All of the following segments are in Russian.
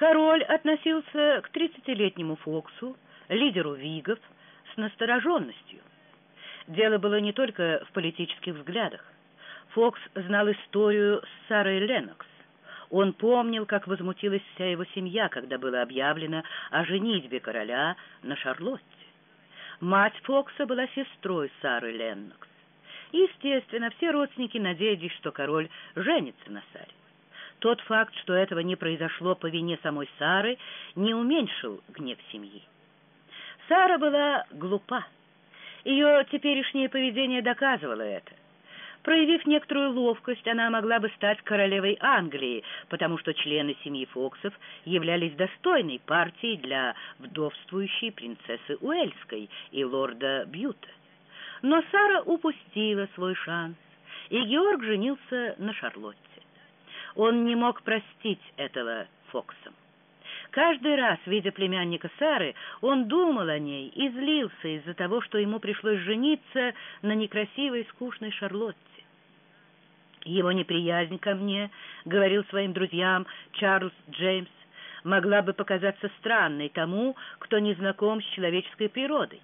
Король относился к тридцатилетнему Фоксу, лидеру Вигов, с настороженностью. Дело было не только в политических взглядах. Фокс знал историю с Сарой Леннокс. Он помнил, как возмутилась вся его семья, когда было объявлено о женитьбе короля на Шарлотте. Мать Фокса была сестрой Сары Леннокс. Естественно, все родственники надеялись, что король женится на Саре. Тот факт, что этого не произошло по вине самой Сары, не уменьшил гнев семьи. Сара была глупа. Ее теперешнее поведение доказывало это. Проявив некоторую ловкость, она могла бы стать королевой Англии, потому что члены семьи Фоксов являлись достойной партией для вдовствующей принцессы Уэльской и лорда Бьюта. Но Сара упустила свой шанс, и Георг женился на Шарлотте. Он не мог простить этого Фоксам. Каждый раз, видя племянника Сары, он думал о ней и злился из-за того, что ему пришлось жениться на некрасивой, скучной Шарлотте. Его неприязнь ко мне, говорил своим друзьям Чарльз Джеймс, могла бы показаться странной тому, кто не знаком с человеческой природой.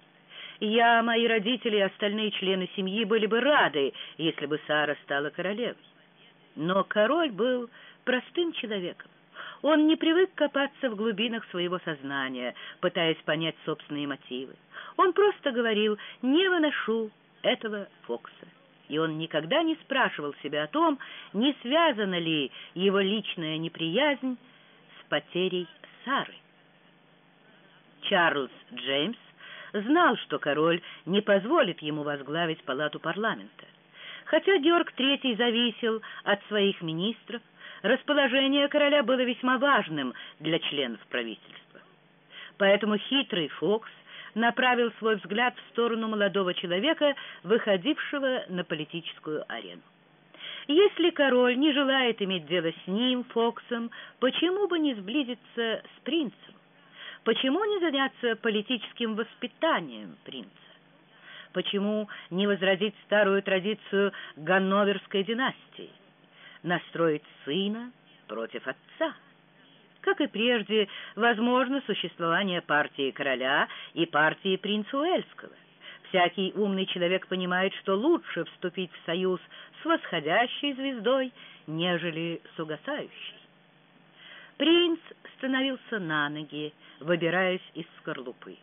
Я, мои родители и остальные члены семьи были бы рады, если бы Сара стала королевой. Но король был простым человеком. Он не привык копаться в глубинах своего сознания, пытаясь понять собственные мотивы. Он просто говорил «не выношу этого Фокса». И он никогда не спрашивал себя о том, не связана ли его личная неприязнь с потерей Сары. Чарльз Джеймс знал, что король не позволит ему возглавить палату парламента. Хотя Георг III зависел от своих министров, расположение короля было весьма важным для членов правительства. Поэтому хитрый Фокс направил свой взгляд в сторону молодого человека, выходившего на политическую арену. Если король не желает иметь дело с ним, Фоксом, почему бы не сблизиться с принцем? Почему не заняться политическим воспитанием принца? Почему не возродить старую традицию Ганноверской династии? Настроить сына против отца? Как и прежде, возможно существование партии короля и партии принца Уэльского. Всякий умный человек понимает, что лучше вступить в союз с восходящей звездой, нежели с угасающей. Принц становился на ноги, выбираясь из скорлупы.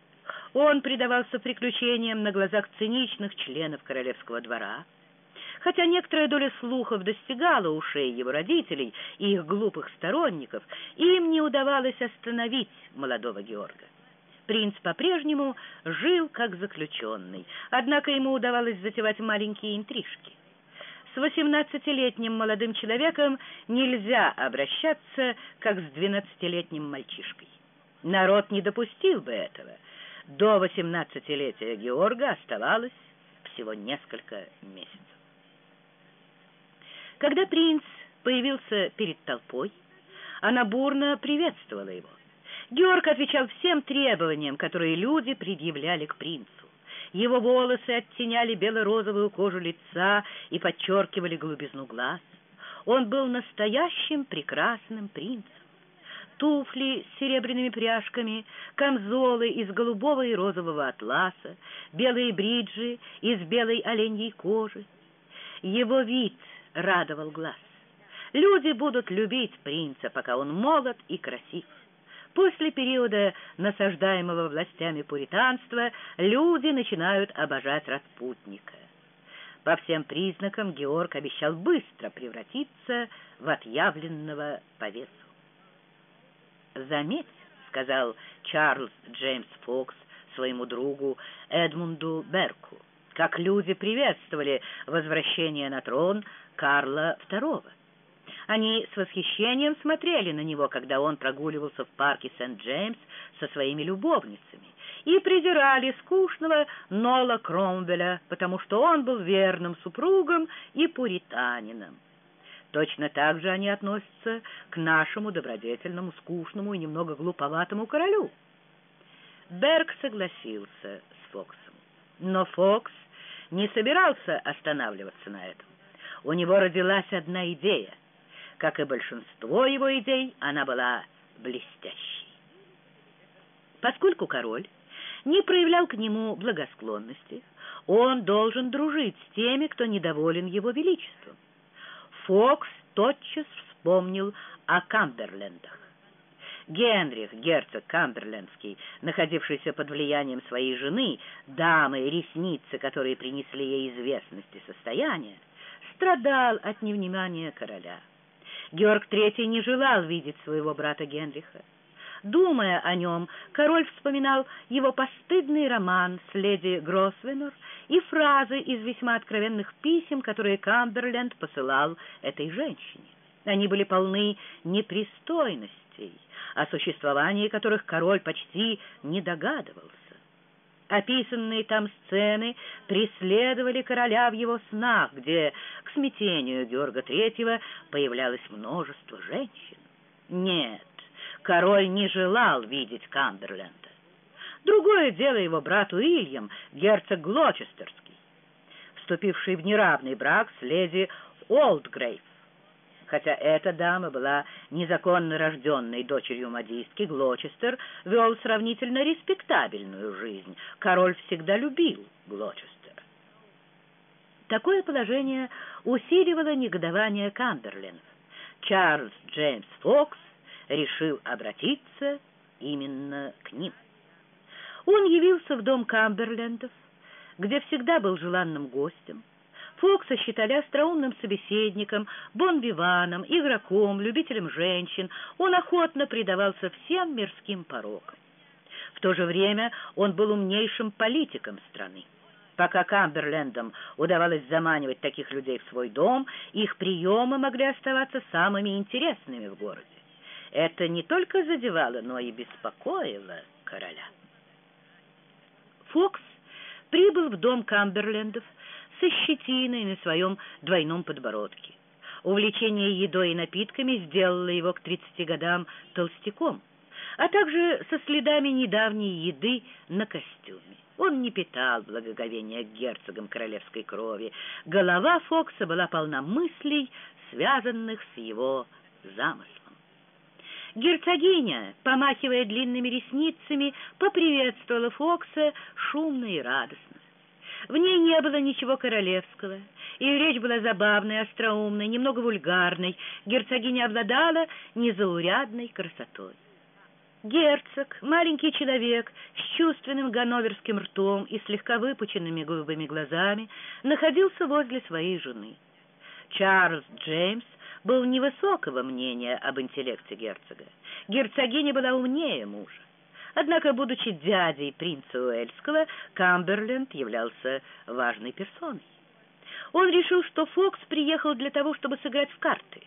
Он предавался приключениям на глазах циничных членов королевского двора. Хотя некоторая доля слухов достигала ушей его родителей и их глупых сторонников, им не удавалось остановить молодого Георга. Принц по-прежнему жил как заключенный, однако ему удавалось затевать маленькие интрижки. С восемнадцатилетним молодым человеком нельзя обращаться, как с двенадцатилетним мальчишкой. Народ не допустил бы этого — до восемнадцатилетия Георга оставалось всего несколько месяцев. Когда принц появился перед толпой, она бурно приветствовала его. Георг отвечал всем требованиям, которые люди предъявляли к принцу. Его волосы оттеняли бело-розовую кожу лица и подчеркивали голубизну глаз. Он был настоящим прекрасным принцем туфли с серебряными пряжками, камзолы из голубого и розового атласа, белые бриджи из белой оленьей кожи. Его вид радовал глаз. Люди будут любить принца, пока он молод и красив. После периода насаждаемого властями пуританства люди начинают обожать распутника. По всем признакам Георг обещал быстро превратиться в отъявленного повесу. «Заметь», — сказал Чарльз Джеймс Фокс своему другу Эдмунду Берку, как люди приветствовали возвращение на трон Карла II. Они с восхищением смотрели на него, когда он прогуливался в парке Сент-Джеймс со своими любовницами, и презирали скучного Нола Кромвеля, потому что он был верным супругом и пуританином. Точно так же они относятся к нашему добродетельному, скучному и немного глуповатому королю. Берг согласился с Фоксом. Но Фокс не собирался останавливаться на этом. У него родилась одна идея. Как и большинство его идей, она была блестящей. Поскольку король не проявлял к нему благосклонности, он должен дружить с теми, кто недоволен его величеством. Фокс тотчас вспомнил о Камберлендах. Генрих, герцог Камберлендский, находившийся под влиянием своей жены, дамы, ресницы, которые принесли ей известность и состояние, страдал от невнимания короля. Георг III не желал видеть своего брата Генриха. Думая о нем, король вспоминал его постыдный роман с леди Гросвенор и фразы из весьма откровенных писем, которые Камберленд посылал этой женщине. Они были полны непристойностей, о существовании которых король почти не догадывался. Описанные там сцены преследовали короля в его снах, где к смятению Георга Третьего появлялось множество женщин. Нет, король не желал видеть Камберленда. Другое дело его брат Уильям, герцог Глочестерский, вступивший в неравный брак с леди Олдгрейв. Хотя эта дама была незаконно рожденной дочерью модистки, Глочестер вел сравнительно респектабельную жизнь. Король всегда любил Глочестера. Такое положение усиливало негодование Камберленов. Чарльз Джеймс Фокс решил обратиться именно к ним. Он явился в дом Камберлендов, где всегда был желанным гостем, Фокса считали остроумным собеседником, бонвиваном, игроком, любителем женщин. Он охотно предавался всем мирским порокам. В то же время он был умнейшим политиком страны. Пока Камберлендам удавалось заманивать таких людей в свой дом, их приемы могли оставаться самыми интересными в городе. Это не только задевало, но и беспокоило короля. Фокс прибыл в дом Камберлендов со щетиной на своем двойном подбородке. Увлечение едой и напитками сделало его к 30 годам толстяком, а также со следами недавней еды на костюме. Он не питал благоговения к герцогам королевской крови. Голова Фокса была полна мыслей, связанных с его замыслом. Герцогиня, помахивая длинными ресницами, поприветствовала Фокса шумно и радостно. В ней не было ничего королевского. Ее речь была забавной, остроумной, немного вульгарной. Герцогиня обладала незаурядной красотой. Герцог, маленький человек с чувственным ганноверским ртом и слегка выпученными голубыми глазами, находился возле своей жены. Чарльз Джеймс был невысокого мнения об интеллекте герцога. Герцогиня была умнее мужа. Однако, будучи дядей принца Уэльского, Камберленд являлся важной персоной. Он решил, что Фокс приехал для того, чтобы сыграть в карты.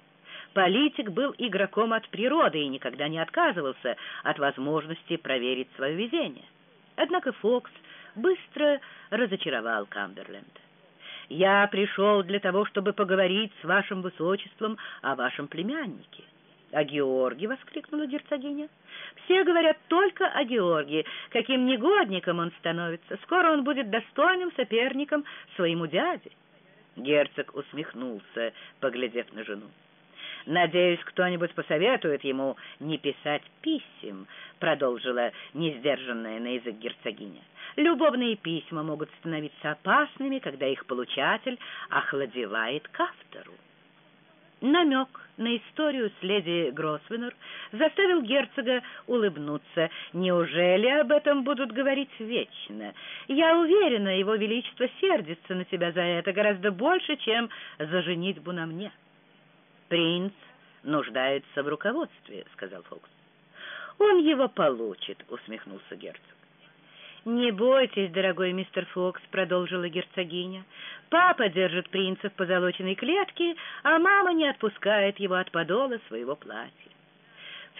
Политик был игроком от природы и никогда не отказывался от возможности проверить свое везение. Однако Фокс быстро разочаровал Камберленда. «Я пришел для того, чтобы поговорить с вашим высочеством о вашем племяннике». «О Георге!» — воскликнула герцогиня. «Все говорят только о Георгии. Каким негодником он становится. Скоро он будет достойным соперником своему дяде». Герцог усмехнулся, поглядев на жену. «Надеюсь, кто-нибудь посоветует ему не писать писем», — продолжила несдержанная на язык герцогиня. «Любовные письма могут становиться опасными, когда их получатель охладевает к автору». Намек на историю с леди Гросвенор заставил герцога улыбнуться. Неужели об этом будут говорить вечно? Я уверена, его величество сердится на тебя за это гораздо больше, чем за женитьбу на мне. Принц нуждается в руководстве, сказал Фокс. Он его получит, усмехнулся герцог. «Не бойтесь, дорогой мистер Фокс», — продолжила герцогиня. «Папа держит принца в позолоченной клетке, а мама не отпускает его от подола своего платья.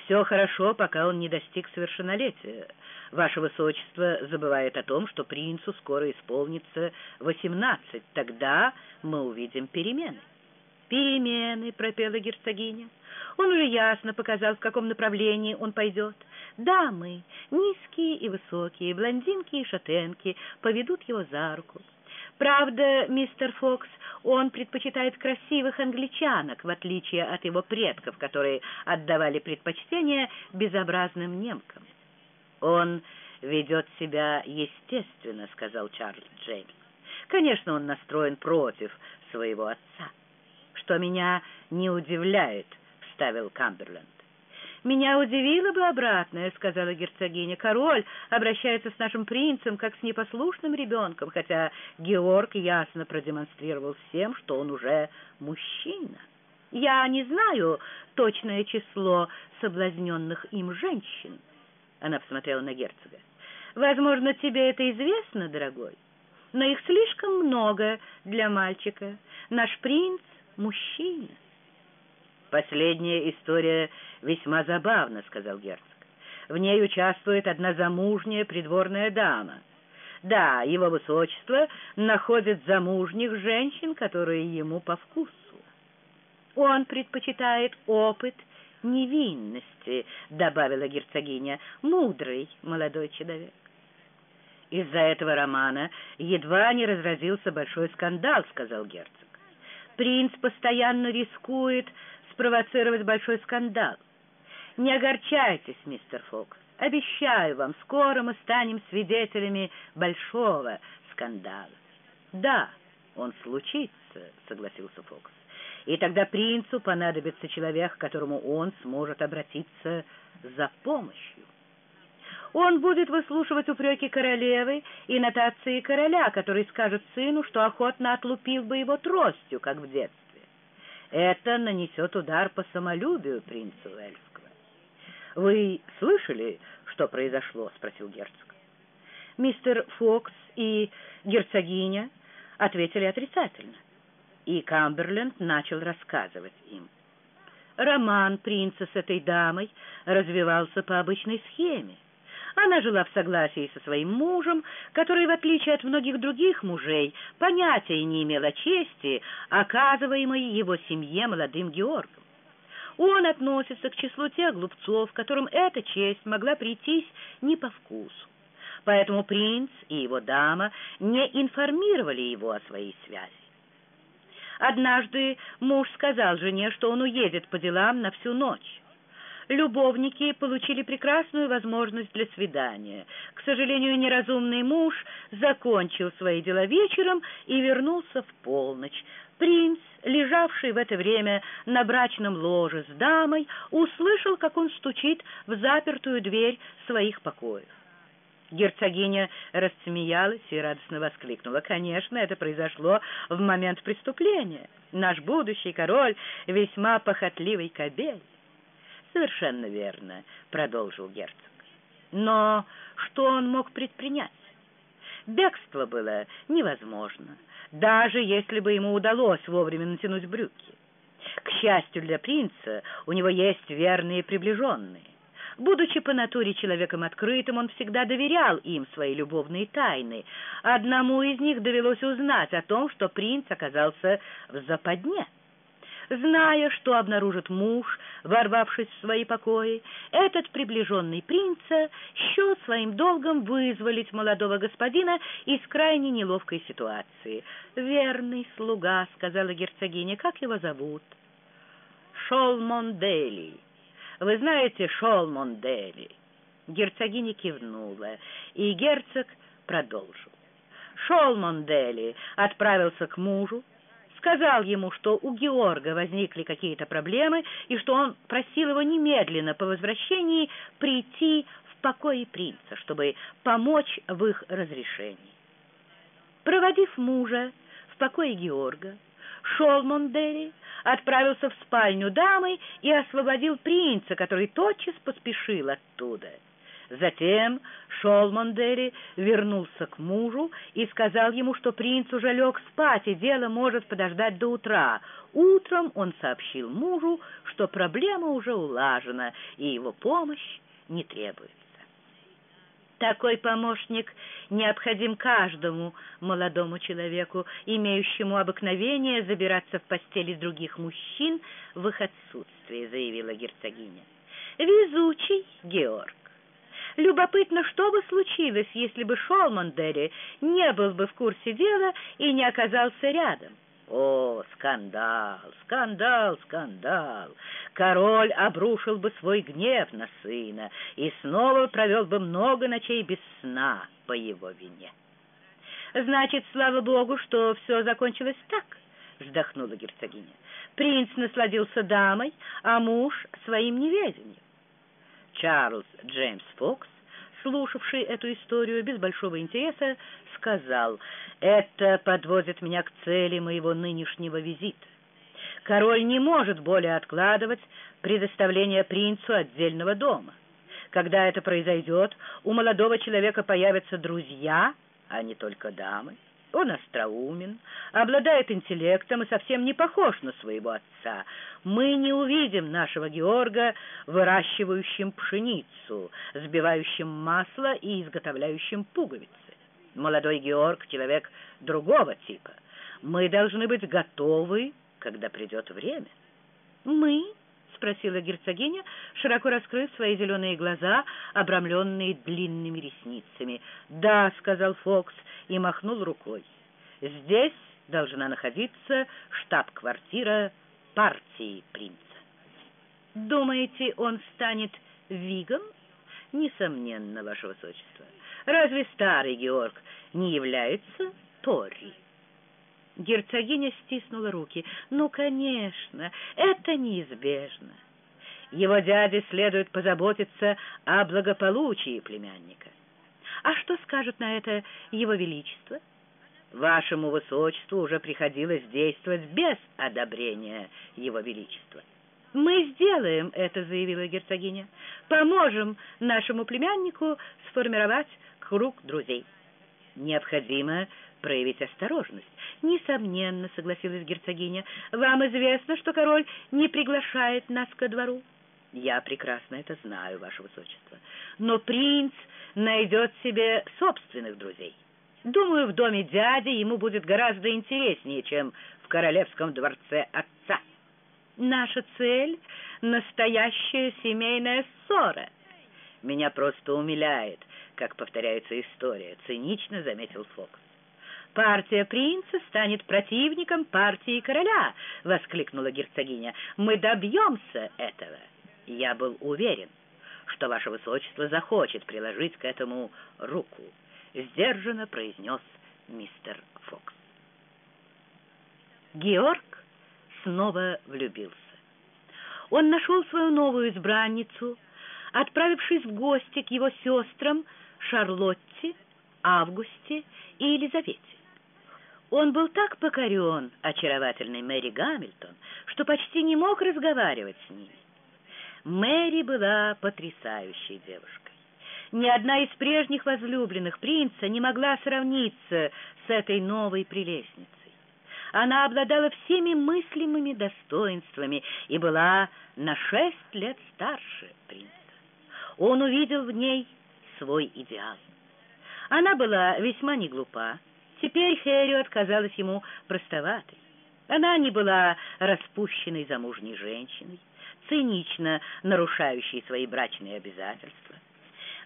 Все хорошо, пока он не достиг совершеннолетия. Ваше Высочество забывает о том, что принцу скоро исполнится восемнадцать. Тогда мы увидим перемены». «Перемены», — пропела герцогиня. Он уже ясно показал, в каком направлении он пойдет. Дамы, низкие и высокие, блондинки и шатенки, поведут его за руку. Правда, мистер Фокс, он предпочитает красивых англичанок, в отличие от его предков, которые отдавали предпочтение безобразным немкам. Он ведет себя естественно, сказал Чарльз Джеймс. Конечно, он настроен против своего отца. Что меня не удивляет, вставил Камберленд. «Меня удивило бы обратное», — сказала герцогиня. «Король обращается с нашим принцем, как с непослушным ребенком, хотя Георг ясно продемонстрировал всем, что он уже мужчина. Я не знаю точное число соблазненных им женщин». Она посмотрела на герцога. «Возможно, тебе это известно, дорогой, но их слишком много для мальчика. Наш принц — мужчина». «Последняя история весьма забавна», — сказал герцог. «В ней участвует одна замужняя придворная дама. Да, его высочество находит замужних женщин, которые ему по вкусу. Он предпочитает опыт невинности», — добавила герцогиня, — «мудрый молодой человек». «Из-за этого романа едва не разразился большой скандал», — сказал герцог. «Принц постоянно рискует спровоцировать большой скандал. Не огорчайтесь, мистер Фокс. Обещаю вам, скоро мы станем свидетелями большого скандала. Да, он случится, согласился Фокс. И тогда принцу понадобится человек, к которому он сможет обратиться за помощью. Он будет выслушивать упреки королевы и нотации короля, который скажет сыну, что охотно отлупил бы его тростью, как в детстве. Это нанесет удар по самолюбию принца Уэльского. «Вы слышали, что произошло?» — спросил герцог. Мистер Фокс и герцогиня ответили отрицательно, и Камберленд начал рассказывать им. Роман принца с этой дамой развивался по обычной схеме. Она жила в согласии со своим мужем, который, в отличие от многих других мужей, понятия не имел о чести, оказываемой его семье молодым Георгом. Он относится к числу тех глупцов, которым эта честь могла прийтись не по вкусу. Поэтому принц и его дама не информировали его о своей связи. Однажды муж сказал жене, что он уедет по делам на всю ночь любовники получили прекрасную возможность для свидания. К сожалению, неразумный муж закончил свои дела вечером и вернулся в полночь. Принц, лежавший в это время на брачном ложе с дамой, услышал, как он стучит в запертую дверь своих покоев. Герцогиня рассмеялась и радостно воскликнула. «Конечно, это произошло в момент преступления. Наш будущий король весьма похотливый кобель». «Совершенно верно», — продолжил герцог. «Но что он мог предпринять? Бегство было невозможно, даже если бы ему удалось вовремя натянуть брюки. К счастью для принца, у него есть верные приближенные. Будучи по натуре человеком открытым, он всегда доверял им свои любовные тайны. Одному из них довелось узнать о том, что принц оказался в западне. Зная, что обнаружит муж, ворвавшись в свои покои, этот приближенный принца счел своим долгом вызволить молодого господина из крайне неловкой ситуации. «Верный слуга», — сказала герцогиня, — «как его зовут?» «Шолмондели. Вы знаете Шолмондели?» Герцогиня кивнула, и герцог продолжил. Шолмондели отправился к мужу, сказал ему, что у Георга возникли какие-то проблемы и что он просил его немедленно по возвращении прийти в покои принца, чтобы помочь в их разрешении. Проводив мужа в покое Георга, Шолмондери отправился в спальню дамы и освободил принца, который тотчас поспешил оттуда — Затем Шолмондери вернулся к мужу и сказал ему, что принц уже лег спать, и дело может подождать до утра. Утром он сообщил мужу, что проблема уже улажена, и его помощь не требуется. Такой помощник необходим каждому молодому человеку, имеющему обыкновение забираться в постели других мужчин в их отсутствие, заявила герцогиня. Везучий Георг. Любопытно, что бы случилось, если бы Шолмандери не был бы в курсе дела и не оказался рядом. О, скандал, скандал, скандал! Король обрушил бы свой гнев на сына и снова провел бы много ночей без сна по его вине. «Значит, слава богу, что все закончилось так», — вздохнула герцогиня. «Принц насладился дамой, а муж — своим неведением». Чарльз Джеймс Фокс, слушавший эту историю без большого интереса, сказал, «Это подводит меня к цели моего нынешнего визита. Король не может более откладывать предоставление принцу отдельного дома. Когда это произойдет, у молодого человека появятся друзья, а не только дамы. Он остроумен, обладает интеллектом и совсем не похож на своего отца. Мы не увидим нашего Георга, выращивающим пшеницу, сбивающим масло и изготовляющим пуговицы. Молодой Георг — человек другого типа. Мы должны быть готовы, когда придет время. Мы — спросила герцогиня, широко раскрыв свои зеленые глаза, обрамленные длинными ресницами. «Да», — сказал Фокс и махнул рукой. «Здесь должна находиться штаб-квартира партии принца». «Думаете, он станет вигом?» «Несомненно, ваше высочество. Разве старый Георг не является Тори?» Герцогиня стиснула руки. «Ну, конечно, это неизбежно. Его дяде следует позаботиться о благополучии племянника. А что скажет на это его величество? Вашему высочеству уже приходилось действовать без одобрения его величества». «Мы сделаем это», — заявила герцогиня. «Поможем нашему племяннику сформировать круг друзей. Необходимо проявить осторожность. Несомненно, согласилась герцогиня. Вам известно, что король не приглашает нас ко двору? Я прекрасно это знаю, ваше высочество. Но принц найдет себе собственных друзей. Думаю, в доме дяди ему будет гораздо интереснее, чем в королевском дворце отца. Наша цель — настоящая семейная ссора. Меня просто умиляет, как повторяется история, цинично заметил Фокс. «Партия принца станет противником партии короля!» — воскликнула герцогиня. «Мы добьемся этого!» Я был уверен, что ваше высочество захочет приложить к этому руку, — сдержанно произнес мистер Фокс. Георг снова влюбился. Он нашел свою новую избранницу, отправившись в гости к его сестрам Шарлотте, Августе и Елизавете. Он был так покорен очаровательной Мэри Гамильтон, что почти не мог разговаривать с ними. Мэри была потрясающей девушкой. Ни одна из прежних возлюбленных принца не могла сравниться с этой новой прелестницей. Она обладала всеми мыслимыми достоинствами и была на шесть лет старше принца. Он увидел в ней свой идеал. Она была весьма не глупа, Теперь Хэриот казалась ему простоватой. Она не была распущенной замужней женщиной, цинично нарушающей свои брачные обязательства.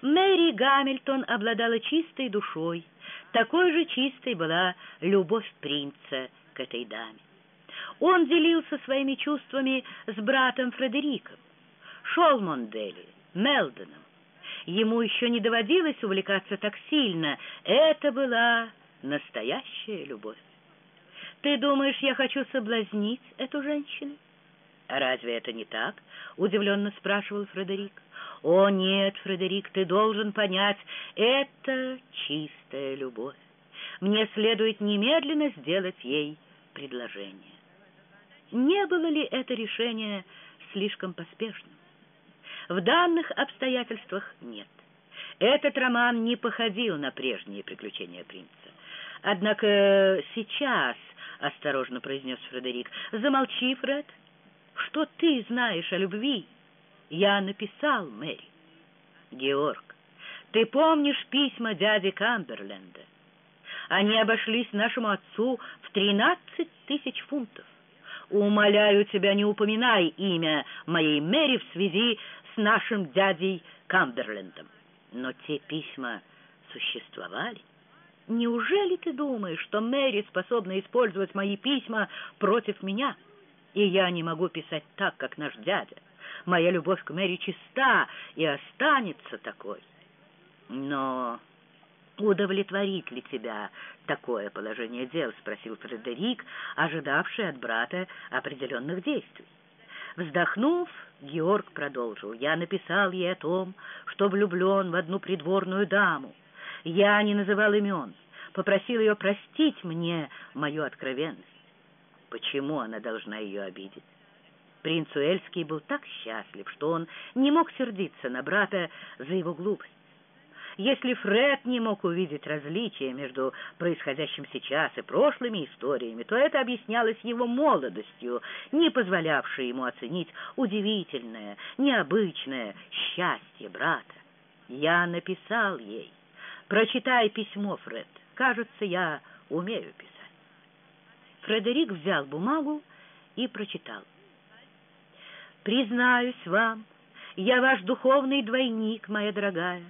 Мэри Гамильтон обладала чистой душой, такой же чистой была любовь принца к этой даме. Он делился своими чувствами с братом Фредериком, Шолмондели, Мелдоном. Ему еще не доводилось увлекаться так сильно. Это была настоящая любовь. Ты думаешь, я хочу соблазнить эту женщину? Разве это не так? Удивленно спрашивал Фредерик. О, нет, Фредерик, ты должен понять, это чистая любовь. Мне следует немедленно сделать ей предложение. Не было ли это решение слишком поспешным? В данных обстоятельствах нет. Этот роман не походил на прежние приключения принца. Однако сейчас, — осторожно произнес Фредерик, — замолчи, Фред. Что ты знаешь о любви? Я написал Мэри. Георг, ты помнишь письма дяди Камберленда? Они обошлись нашему отцу в тринадцать тысяч фунтов. Умоляю тебя, не упоминай имя моей Мэри в связи с нашим дядей Камберлендом. Но те письма существовали. Неужели ты думаешь, что Мэри способна использовать мои письма против меня? И я не могу писать так, как наш дядя. Моя любовь к Мэри чиста и останется такой. Но удовлетворит ли тебя такое положение дел? Спросил Фредерик, ожидавший от брата определенных действий. Вздохнув, Георг продолжил. «Я написал ей о том, что влюблен в одну придворную даму. Я не называл имен, попросил ее простить мне мою откровенность. Почему она должна ее обидеть?» Принц Уэльский был так счастлив, что он не мог сердиться на брата за его глупость. Если Фред не мог увидеть различия между происходящим сейчас и прошлыми историями, то это объяснялось его молодостью, не позволявшей ему оценить удивительное, необычное счастье брата. Я написал ей. Прочитай письмо, Фред. Кажется, я умею писать. Фредерик взял бумагу и прочитал. «Признаюсь вам, я ваш духовный двойник, моя дорогая».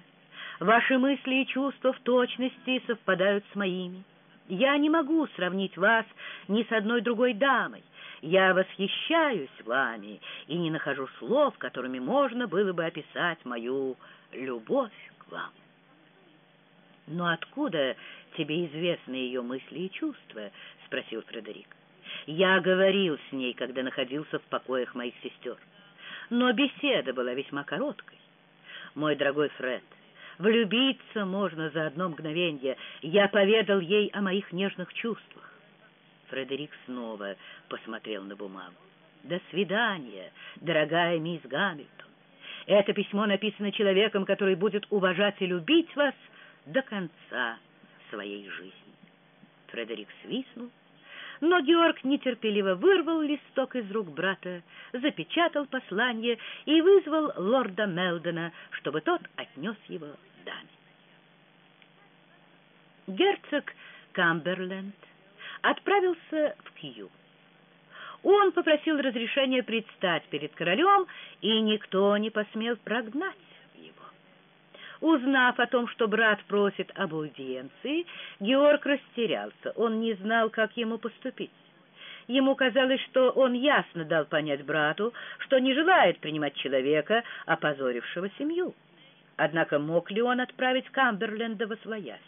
Ваши мысли и чувства в точности совпадают с моими. Я не могу сравнить вас ни с одной другой дамой. Я восхищаюсь вами и не нахожу слов, которыми можно было бы описать мою любовь к вам. «Но откуда тебе известны ее мысли и чувства?» — спросил Фредерик. «Я говорил с ней, когда находился в покоях моих сестер. Но беседа была весьма короткой. Мой дорогой Фред, Влюбиться можно за одно мгновенье. Я поведал ей о моих нежных чувствах. Фредерик снова посмотрел на бумагу. «До свидания, дорогая мисс Гамильтон. Это письмо написано человеком, который будет уважать и любить вас до конца своей жизни». Фредерик свистнул, но Георг нетерпеливо вырвал листок из рук брата, запечатал послание и вызвал лорда Мелдона, чтобы тот отнес его даме. Герцог Камберленд отправился в Кью. Он попросил разрешения предстать перед королем, и никто не посмел прогнать. Узнав о том, что брат просит об аудиенции, Георг растерялся, он не знал, как ему поступить. Ему казалось, что он ясно дал понять брату, что не желает принимать человека, опозорившего семью. Однако мог ли он отправить Камберленда во свояси?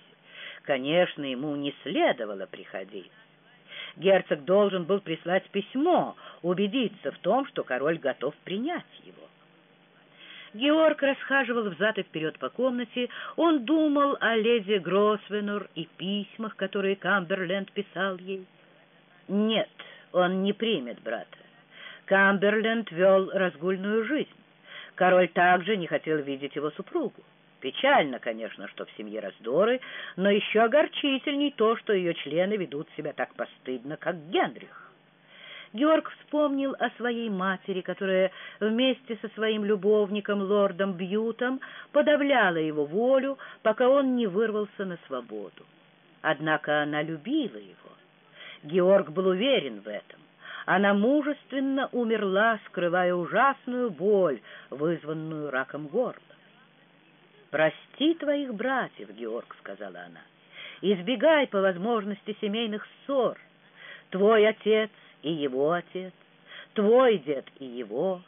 Конечно, ему не следовало приходить. Герцог должен был прислать письмо, убедиться в том, что король готов принять его. Георг расхаживал взад и вперед по комнате. Он думал о леди Гросвенор и письмах, которые Камберленд писал ей. Нет, он не примет брата. Камберленд вел разгульную жизнь. Король также не хотел видеть его супругу. Печально, конечно, что в семье раздоры, но еще огорчительней то, что ее члены ведут себя так постыдно, как Генрих. Георг вспомнил о своей матери, которая вместе со своим любовником, лордом Бьютом, подавляла его волю, пока он не вырвался на свободу. Однако она любила его. Георг был уверен в этом. Она мужественно умерла, скрывая ужасную боль, вызванную раком горла. «Прости твоих братьев, Георг», — сказала она. «Избегай по возможности семейных ссор. Твой отец и его отец, твой дед и его.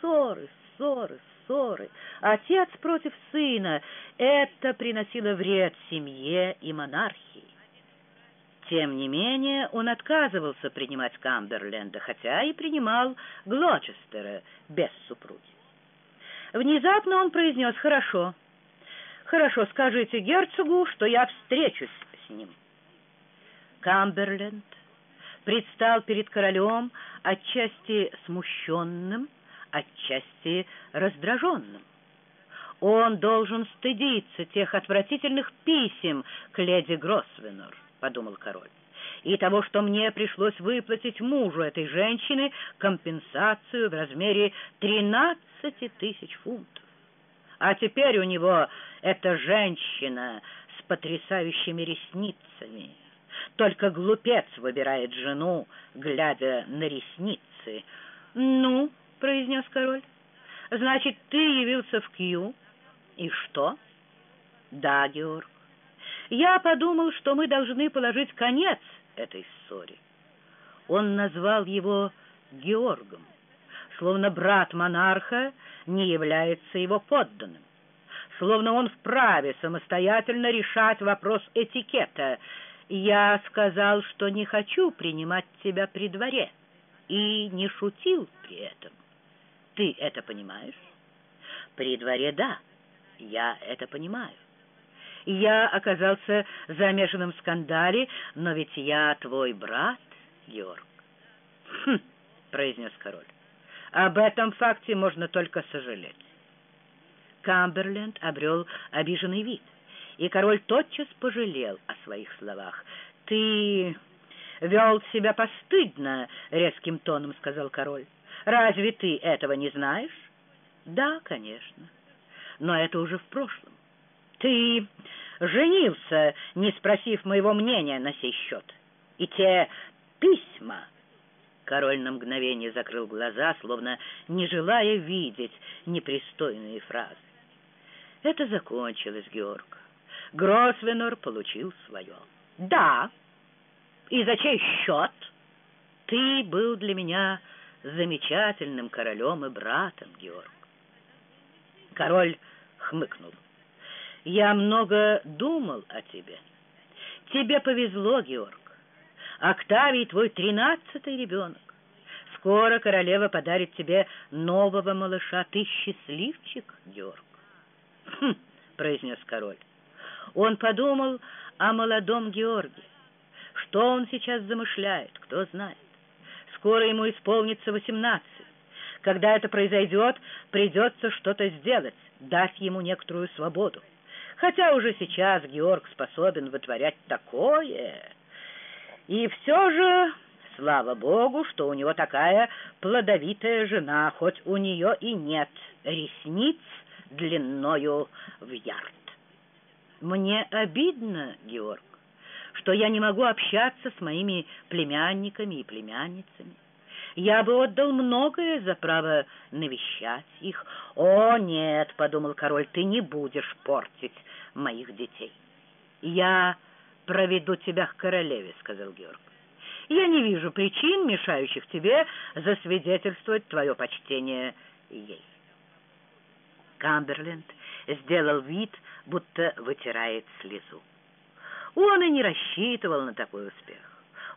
Ссоры, ссоры, ссоры. Отец против сына — это приносило вред семье и монархии. Тем не менее, он отказывался принимать Камберленда, хотя и принимал Глочестера без супруги. Внезапно он произнес «Хорошо, хорошо, скажите герцогу, что я встречусь с ним». Камберленд предстал перед королем отчасти смущенным, отчасти раздраженным. Он должен стыдиться тех отвратительных писем к леди Гросвенор. — подумал король, — и того, что мне пришлось выплатить мужу этой женщины компенсацию в размере тринадцати тысяч фунтов. А теперь у него эта женщина с потрясающими ресницами. Только глупец выбирает жену, глядя на ресницы. «Ну», — произнес король, — «значит, ты явился в Кью, и что?» Да, Георг. Я подумал, что мы должны положить конец этой ссоре. Он назвал его Георгом, словно брат монарха не является его подданным, словно он вправе самостоятельно решать вопрос этикета. Я сказал, что не хочу принимать тебя при дворе, и не шутил при этом. Ты это понимаешь? При дворе — да, я это понимаю. Я оказался замешанным в скандале, но ведь я твой брат, Георг. Хм, произнес король. Об этом факте можно только сожалеть. Камберленд обрел обиженный вид, и король тотчас пожалел о своих словах. «Ты вел себя постыдно», — резким тоном сказал король. «Разве ты этого не знаешь?» «Да, конечно, но это уже в прошлом. Ты женился, не спросив моего мнения на сей счет. И те письма...» Король на мгновение закрыл глаза, словно не желая видеть непристойные фразы. Это закончилось, Георг. Гросвенор получил свое. «Да. И за чей счет? Ты был для меня замечательным королем и братом, Георг». Король хмыкнул. Я много думал о тебе. Тебе повезло, Георг. Октавий твой тринадцатый ребенок. Скоро королева подарит тебе нового малыша. Ты счастливчик, Георг. Хм, произнес король. Он подумал о молодом Георге. Что он сейчас замышляет, кто знает. Скоро ему исполнится восемнадцать. Когда это произойдет, придется что-то сделать, дать ему некоторую свободу хотя уже сейчас Георг способен вытворять такое. И все же, слава богу, что у него такая плодовитая жена, хоть у нее и нет ресниц длиною в ярд. Мне обидно, Георг, что я не могу общаться с моими племянниками и племянницами. Я бы отдал многое за право навещать их. О, нет, — подумал король, — ты не будешь портить моих детей. Я проведу тебя к королеве, — сказал Георг. Я не вижу причин, мешающих тебе засвидетельствовать твое почтение ей. Камберленд сделал вид, будто вытирает слезу. Он и не рассчитывал на такой успех.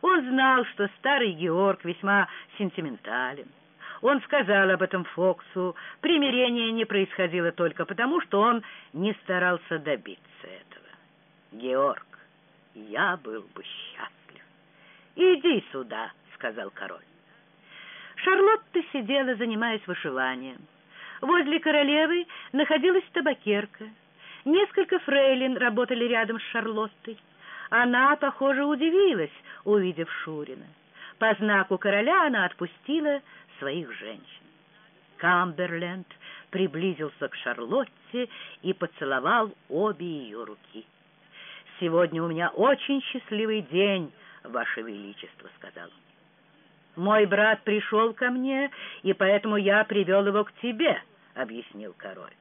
Он знал, что старый Георг весьма сентиментален. Он сказал об этом Фоксу. Примирение не происходило только потому, что он не старался добиться этого. Георг, я был бы счастлив. «Иди сюда», — сказал король. Шарлотта сидела, занимаясь вышиванием. Возле королевы находилась табакерка. Несколько фрейлин работали рядом с Шарлоттой. Она, похоже, удивилась, увидев Шурина. По знаку короля она отпустила своих женщин. Камберленд приблизился к Шарлотте и поцеловал обе ее руки. «Сегодня у меня очень счастливый день, Ваше Величество», — сказал он. «Мой брат пришел ко мне, и поэтому я привел его к тебе», — объяснил король.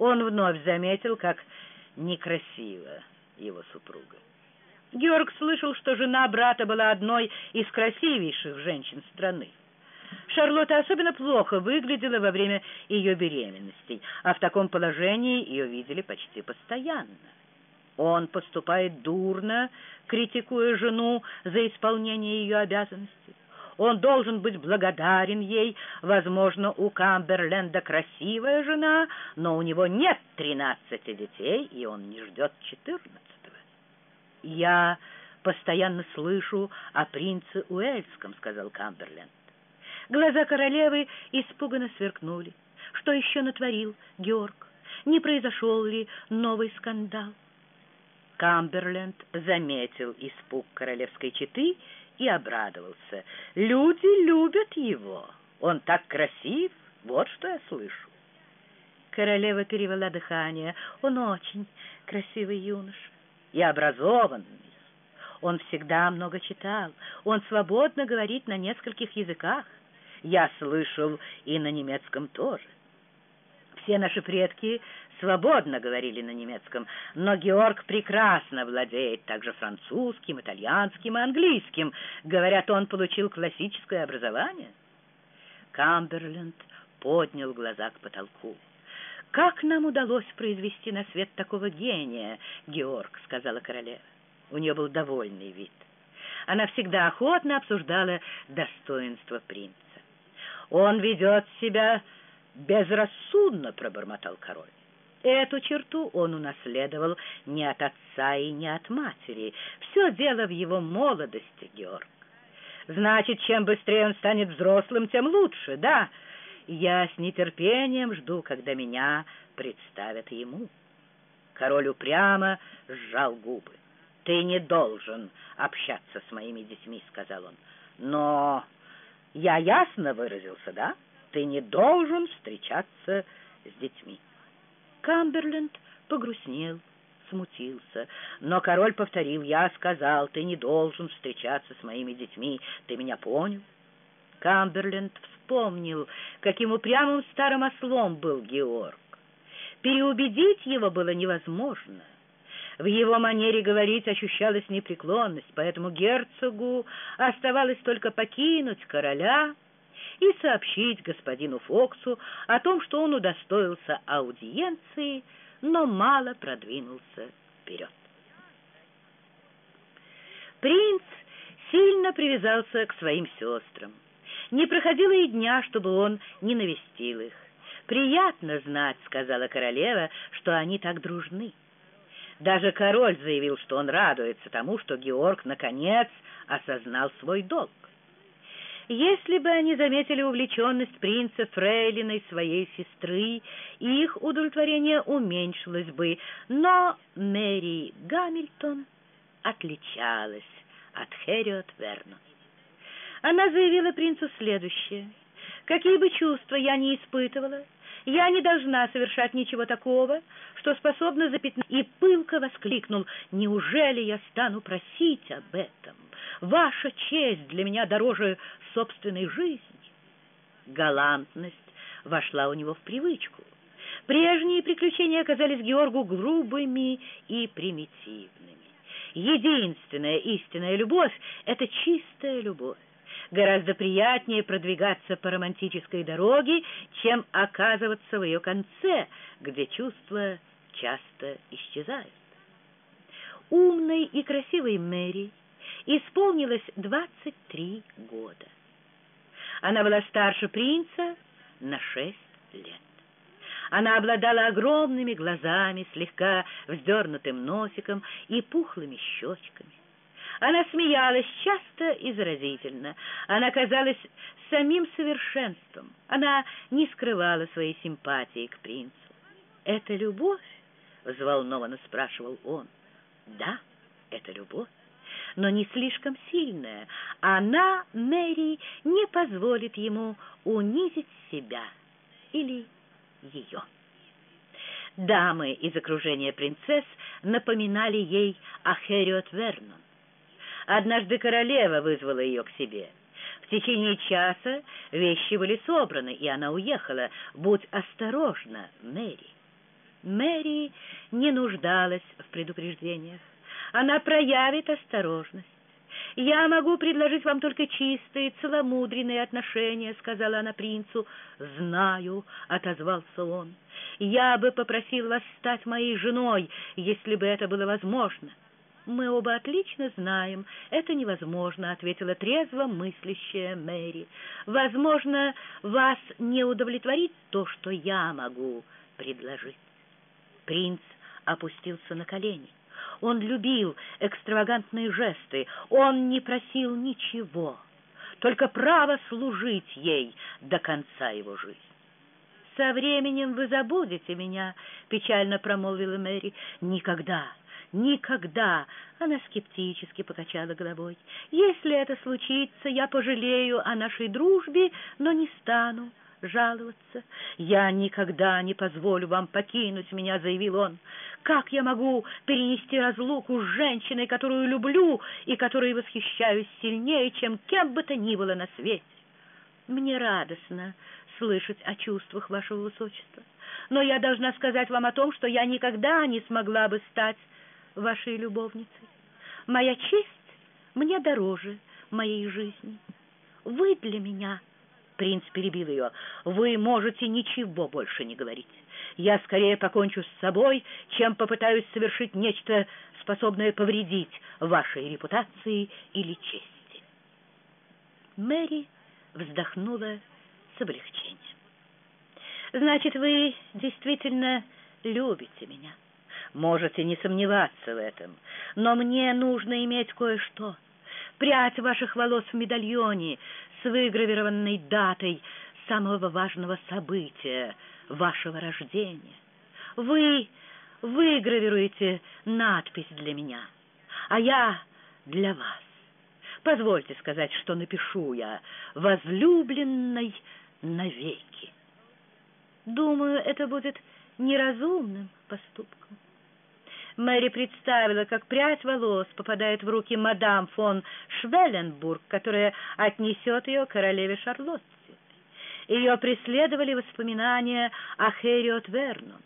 Он вновь заметил, как некрасиво его супруга. Георг слышал, что жена брата была одной из красивейших женщин страны. Шарлотта особенно плохо выглядела во время ее беременности, а в таком положении ее видели почти постоянно. Он поступает дурно, критикуя жену за исполнение ее обязанностей. Он должен быть благодарен ей. Возможно, у Камберленда красивая жена, но у него нет тринадцати детей, и он не ждет четырнадцатого. «Я постоянно слышу о принце Уэльском», — сказал Камберленд. Глаза королевы испуганно сверкнули. Что еще натворил Георг? Не произошел ли новый скандал? Камберленд заметил испуг королевской четы и обрадовался. «Люди любят его. Он так красив. Вот что я слышу». Королева перевела дыхание. «Он очень красивый юнош и образованный. Он всегда много читал. Он свободно говорит на нескольких языках. Я слышал и на немецком тоже. Все наши предки свободно говорили на немецком, но Георг прекрасно владеет также французским, итальянским и английским. Говорят, он получил классическое образование. Камберленд поднял глаза к потолку. «Как нам удалось произвести на свет такого гения, Георг?» — сказала королева. У нее был довольный вид. Она всегда охотно обсуждала достоинство принца. «Он ведет себя безрассудно», — пробормотал король. Эту черту он унаследовал не от отца и не от матери. Все дело в его молодости, Георг. Значит, чем быстрее он станет взрослым, тем лучше, да? Я с нетерпением жду, когда меня представят ему. Король упрямо сжал губы. «Ты не должен общаться с моими детьми», — сказал он. «Но я ясно выразился, да? Ты не должен встречаться с детьми». Камберленд погрустнел, смутился. Но король повторил, «Я сказал, ты не должен встречаться с моими детьми. Ты меня понял?» Камберленд вспомнил, каким упрямым старым ослом был Георг. Переубедить его было невозможно. В его манере говорить ощущалась непреклонность, поэтому герцогу оставалось только покинуть короля и сообщить господину Фоксу о том, что он удостоился аудиенции, но мало продвинулся вперед. Принц сильно привязался к своим сестрам. Не проходило и дня, чтобы он не навестил их. «Приятно знать», — сказала королева, — «что они так дружны». Даже король заявил, что он радуется тому, что Георг, наконец, осознал свой долг. Если бы они заметили увлеченность принца Фрейлиной своей сестры, их удовлетворение уменьшилось бы, но Мэри Гамильтон отличалась от Хэриот Вернон. Она заявила принцу следующее. «Какие бы чувства я ни испытывала, я не должна совершать ничего такого, что способно запятнать...» И пылко воскликнул, «Неужели я стану просить об этом? Ваша честь для меня дороже собственной жизни. Галантность вошла у него в привычку. Прежние приключения оказались Георгу грубыми и примитивными. Единственная истинная любовь — это чистая любовь. Гораздо приятнее продвигаться по романтической дороге, чем оказываться в ее конце, где чувства часто исчезают. Умной и красивой Мэри исполнилось 23 года. Она была старше принца на шесть лет. Она обладала огромными глазами, слегка вздернутым носиком и пухлыми щечками. Она смеялась часто и заразительно. Она казалась самим совершенством. Она не скрывала своей симпатии к принцу. «Это любовь?» — взволнованно спрашивал он. «Да, это любовь но не слишком сильная. Она, Мэри, не позволит ему унизить себя или ее. Дамы из окружения принцесс напоминали ей о Хэриот Вернон. Однажды королева вызвала ее к себе. В течение часа вещи были собраны, и она уехала. «Будь осторожна, Мэри». Мэри не нуждалась в предупреждениях она проявит осторожность. «Я могу предложить вам только чистые, целомудренные отношения», — сказала она принцу. «Знаю», — отозвался он. «Я бы попросил вас стать моей женой, если бы это было возможно». «Мы оба отлично знаем, это невозможно», — ответила трезво мыслящая Мэри. «Возможно, вас не удовлетворит то, что я могу предложить». Принц опустился на колени. Он любил экстравагантные жесты, он не просил ничего, только право служить ей до конца его жизни. «Со временем вы забудете меня», — печально промолвила Мэри. «Никогда, никогда!» — она скептически покачала головой. «Если это случится, я пожалею о нашей дружбе, но не стану жаловаться. «Я никогда не позволю вам покинуть меня», — заявил он. «Как я могу перенести разлуку с женщиной, которую люблю и которой восхищаюсь сильнее, чем кем бы то ни было на свете? Мне радостно слышать о чувствах вашего высочества. но я должна сказать вам о том, что я никогда не смогла бы стать вашей любовницей. Моя честь мне дороже моей жизни. Вы для меня, принц перебил ее, вы можете ничего больше не говорить. Я скорее покончу с собой, чем попытаюсь совершить нечто, способное повредить вашей репутации или чести. Мэри вздохнула с облегчением. «Значит, вы действительно любите меня. Можете не сомневаться в этом. Но мне нужно иметь кое-что. Прядь ваших волос в медальоне с выгравированной датой самого важного события вашего рождения. Вы выгравируете надпись для меня, а я для вас. Позвольте сказать, что напишу я «возлюбленной навеки». Думаю, это будет неразумным поступком. Мэри представила, как прядь волос попадает в руки мадам фон Швелленбург, которая отнесет ее королеве Шарлотте. Ее преследовали воспоминания о Хэриот Вернон.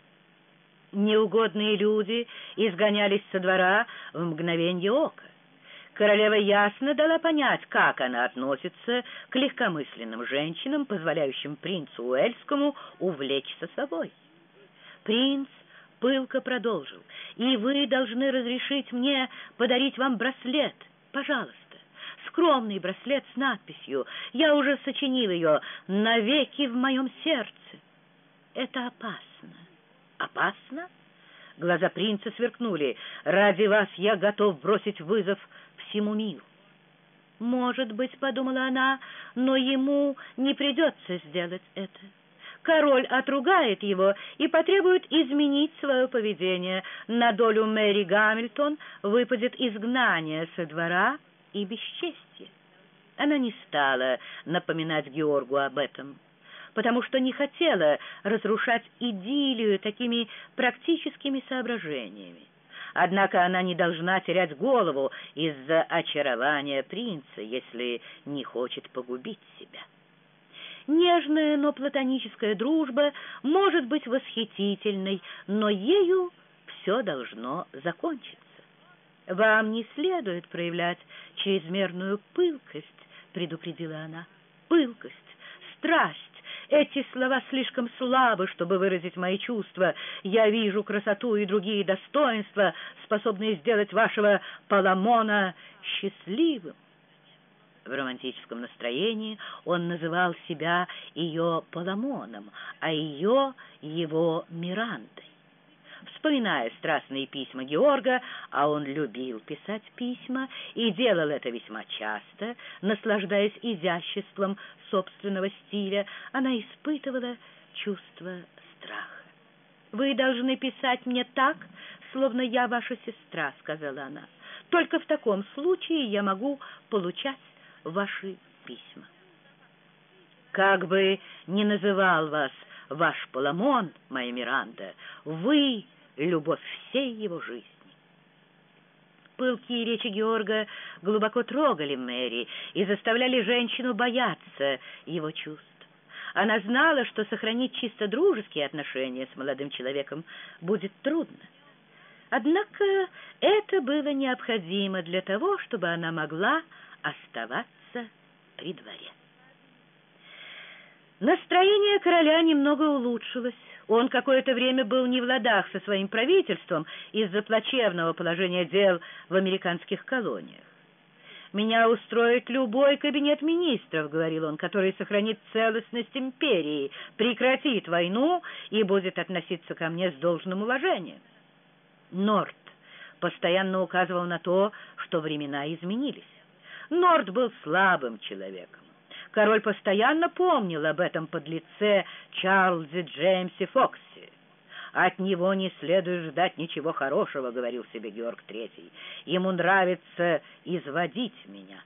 Неугодные люди изгонялись со двора в мгновенье ока. Королева ясно дала понять, как она относится к легкомысленным женщинам, позволяющим принцу Уэльскому увлечься собой. Принц пылко продолжил, «И вы должны разрешить мне подарить вам браслет, пожалуйста, скромный браслет с надписью. Я уже сочинил ее «Навеки в моем сердце». Это опасно. Опасно? Глаза принца сверкнули. «Ради вас я готов бросить вызов всему миру. Может быть, подумала она, но ему не придется сделать это. Король отругает его и потребует изменить свое поведение. На долю Мэри Гамильтон выпадет изгнание со двора и бесчестье. Она не стала напоминать Георгу об этом, потому что не хотела разрушать идиллию такими практическими соображениями. Однако она не должна терять голову из-за очарования принца, если не хочет погубить себя. Нежная, но платоническая дружба может быть восхитительной, но ею все должно закончиться. Вам не следует проявлять чрезмерную пылкость, предупредила она. Пылкость, страсть, эти слова слишком слабы, чтобы выразить мои чувства. Я вижу красоту и другие достоинства, способные сделать вашего Паламона счастливым. В романтическом настроении он называл себя ее Паламоном, а ее его Мирандой вспоминая страстные письма Георга, а он любил писать письма и делал это весьма часто, наслаждаясь изяществом собственного стиля, она испытывала чувство страха. «Вы должны писать мне так, словно я ваша сестра», — сказала она. «Только в таком случае я могу получать ваши письма». «Как бы ни называл вас ваш Паламон, моя Миранда, вы любовь всей его жизни. Пылкие речи Георга глубоко трогали Мэри и заставляли женщину бояться его чувств. Она знала, что сохранить чисто дружеские отношения с молодым человеком будет трудно. Однако это было необходимо для того, чтобы она могла оставаться при дворе. Настроение короля немного улучшилось. Он какое-то время был не в ладах со своим правительством из-за плачевного положения дел в американских колониях. «Меня устроит любой кабинет министров», — говорил он, «который сохранит целостность империи, прекратит войну и будет относиться ко мне с должным уважением». Норт постоянно указывал на то, что времена изменились. Норт был слабым человеком. Король постоянно помнил об этом подлеце Чарльзе Джеймсе Фоксе. «От него не следует ждать ничего хорошего», — говорил себе Георг Третий. «Ему нравится изводить меня».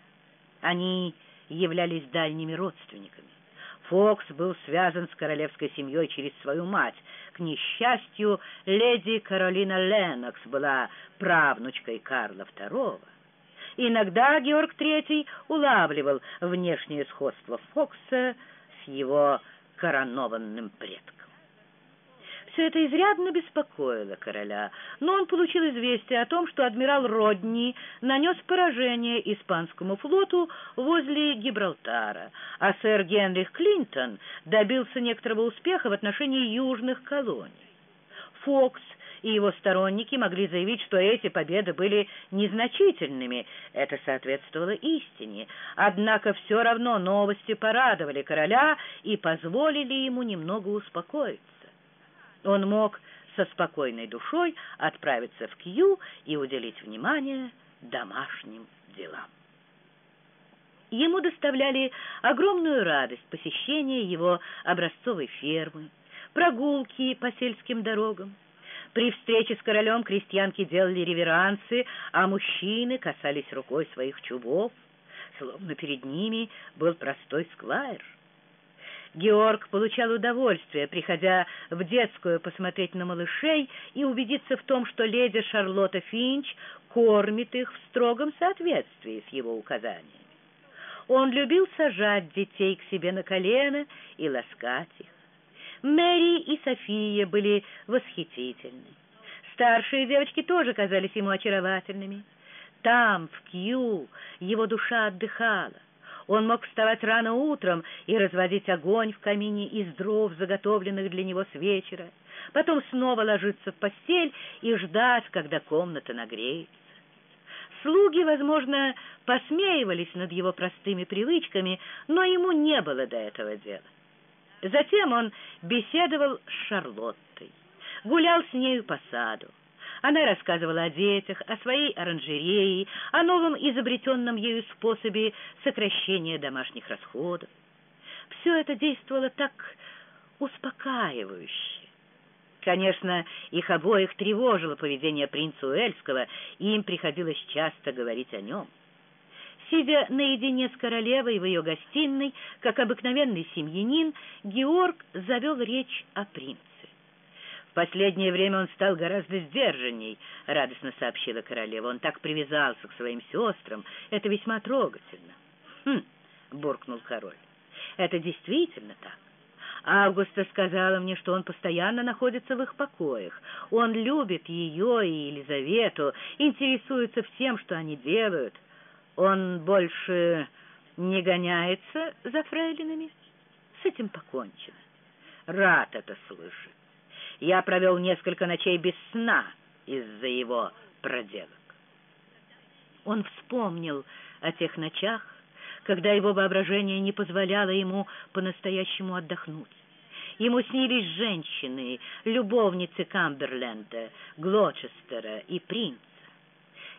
Они являлись дальними родственниками. Фокс был связан с королевской семьей через свою мать. К несчастью, леди Каролина Леннокс была правнучкой Карла II. Иногда Георг III улавливал внешнее сходство Фокса с его коронованным предком. Все это изрядно беспокоило короля, но он получил известие о том, что адмирал Родни нанес поражение испанскому флоту возле Гибралтара, а сэр Генрих Клинтон добился некоторого успеха в отношении южных колоний. Фокс и его сторонники могли заявить, что эти победы были незначительными. Это соответствовало истине. Однако все равно новости порадовали короля и позволили ему немного успокоиться. Он мог со спокойной душой отправиться в Кью и уделить внимание домашним делам. Ему доставляли огромную радость посещения его образцовой фермы, прогулки по сельским дорогам. При встрече с королем крестьянки делали реверансы, а мужчины касались рукой своих чубов, словно перед ними был простой сквайр. Георг получал удовольствие, приходя в детскую посмотреть на малышей и убедиться в том, что леди Шарлотта Финч кормит их в строгом соответствии с его указаниями. Он любил сажать детей к себе на колено и ласкать их. Мэри и София были восхитительны. Старшие девочки тоже казались ему очаровательными. Там, в Кью, его душа отдыхала. Он мог вставать рано утром и разводить огонь в камине из дров, заготовленных для него с вечера, потом снова ложиться в постель и ждать, когда комната нагреется. Слуги, возможно, посмеивались над его простыми привычками, но ему не было до этого дела. Затем он беседовал с Шарлоттой, гулял с нею по саду. Она рассказывала о детях, о своей оранжерее, о новом изобретенном ею способе сокращения домашних расходов. Все это действовало так успокаивающе. Конечно, их обоих тревожило поведение принца Уэльского, и им приходилось часто говорить о нем. Сидя наедине с королевой в ее гостиной, как обыкновенный семьянин, Георг завел речь о принце. В последнее время он стал гораздо сдержанней, — радостно сообщила королева. Он так привязался к своим сестрам. Это весьма трогательно. Хм, — буркнул король. Это действительно так. Августа сказала мне, что он постоянно находится в их покоях. Он любит ее и Елизавету, интересуется всем, что они делают. Он больше не гоняется за фрейлинами? С этим покончено. Рад это слышать. Я провел несколько ночей без сна из-за его проделок. Он вспомнил о тех ночах, когда его воображение не позволяло ему по-настоящему отдохнуть. Ему снились женщины, любовницы Камберленда, Глочестера и принца.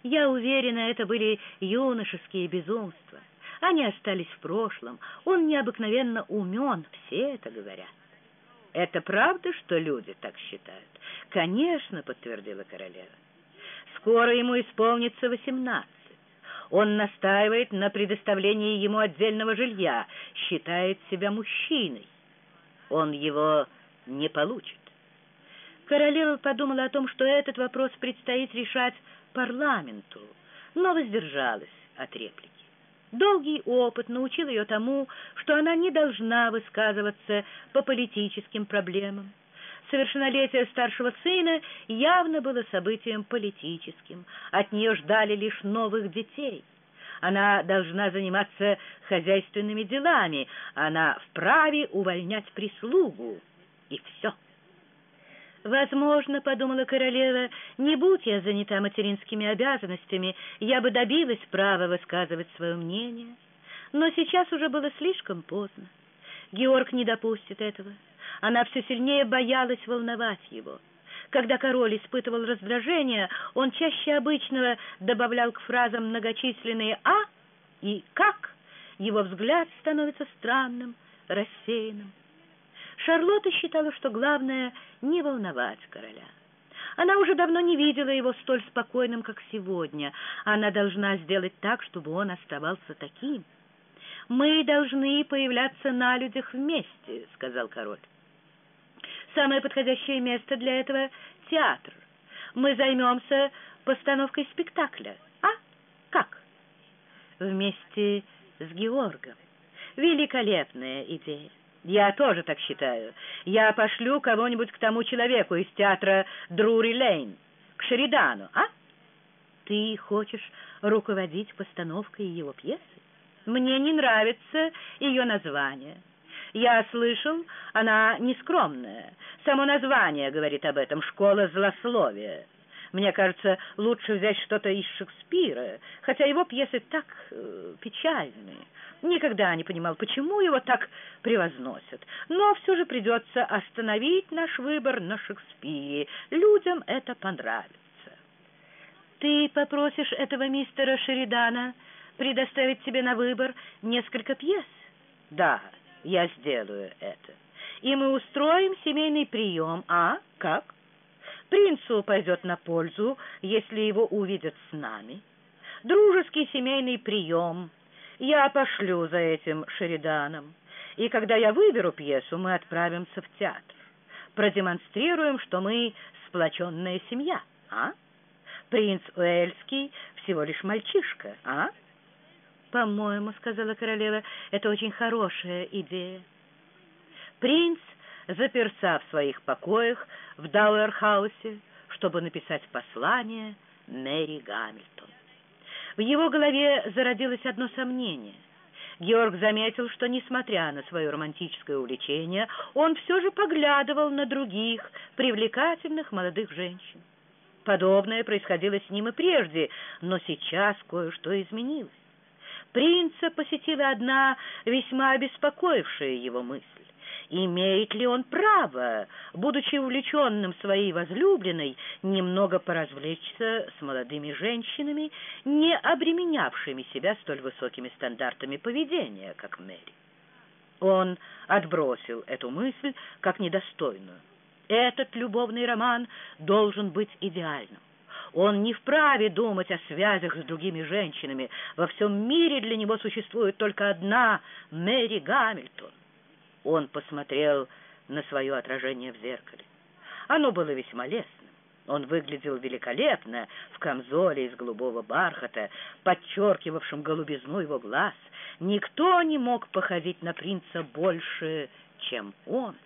Я уверена, это были юношеские безумства. Они остались в прошлом. Он необыкновенно умен, все это говорят. «Это правда, что люди так считают?» «Конечно», — подтвердила королева. «Скоро ему исполнится восемнадцать. Он настаивает на предоставлении ему отдельного жилья, считает себя мужчиной. Он его не получит». Королева подумала о том, что этот вопрос предстоит решать парламенту, но воздержалась от реплики. Долгий опыт научил ее тому, что она не должна высказываться по политическим проблемам. Совершеннолетие старшего сына явно было событием политическим. От нее ждали лишь новых детей. Она должна заниматься хозяйственными делами. Она вправе увольнять прислугу. И все. «Возможно, — подумала королева, — не будь я занята материнскими обязанностями, я бы добилась права высказывать свое мнение. Но сейчас уже было слишком поздно. Георг не допустит этого. Она все сильнее боялась волновать его. Когда король испытывал раздражение, он чаще обычного добавлял к фразам многочисленные «а» и «как». Его взгляд становится странным, рассеянным. Шарлотта считала, что главное — не волновать короля. Она уже давно не видела его столь спокойным, как сегодня. Она должна сделать так, чтобы он оставался таким. «Мы должны появляться на людях вместе», — сказал король. «Самое подходящее место для этого — театр. Мы займемся постановкой спектакля. А? Как?» «Вместе с Георгом. Великолепная идея. Я тоже так считаю. Я пошлю кого-нибудь к тому человеку из театра Друри Лейн, к Шеридану, а? Ты хочешь руководить постановкой его пьесы? Мне не нравится ее название. Я слышал, она нескромная. Само название говорит об этом «Школа злословия». Мне кажется, лучше взять что-то из Шекспира, хотя его пьесы так э, печальные. Никогда не понимал, почему его так превозносят. Но все же придется остановить наш выбор на Шекспире. Людям это понравится. Ты попросишь этого мистера Шеридана предоставить тебе на выбор несколько пьес? Да, я сделаю это. И мы устроим семейный прием, а? Как? Принцу пойдет на пользу, если его увидят с нами. Дружеский семейный прием. Я пошлю за этим Шериданом. И когда я выберу пьесу, мы отправимся в театр. Продемонстрируем, что мы сплоченная семья, а? Принц Уэльский всего лишь мальчишка, а? «По-моему, — сказала королева, — это очень хорошая идея». Принц заперся в своих покоях в Дауэрхаусе, чтобы написать послание Мэри Гамильтон. В его голове зародилось одно сомнение. Георг заметил, что, несмотря на свое романтическое увлечение, он все же поглядывал на других привлекательных молодых женщин. Подобное происходило с ним и прежде, но сейчас кое-что изменилось. Принца посетила одна весьма обеспокоившая его мысль. Имеет ли он право, будучи увлеченным своей возлюбленной, немного поразвлечься с молодыми женщинами, не обременявшими себя столь высокими стандартами поведения, как Мэри? Он отбросил эту мысль как недостойную. Этот любовный роман должен быть идеальным. Он не вправе думать о связях с другими женщинами. Во всем мире для него существует только одна Мэри Гамильтон. Он посмотрел на свое отражение в зеркале. Оно было весьма лестным. Он выглядел великолепно в камзоле из голубого бархата, подчеркивавшем голубизну его глаз. Никто не мог походить на принца больше, чем он.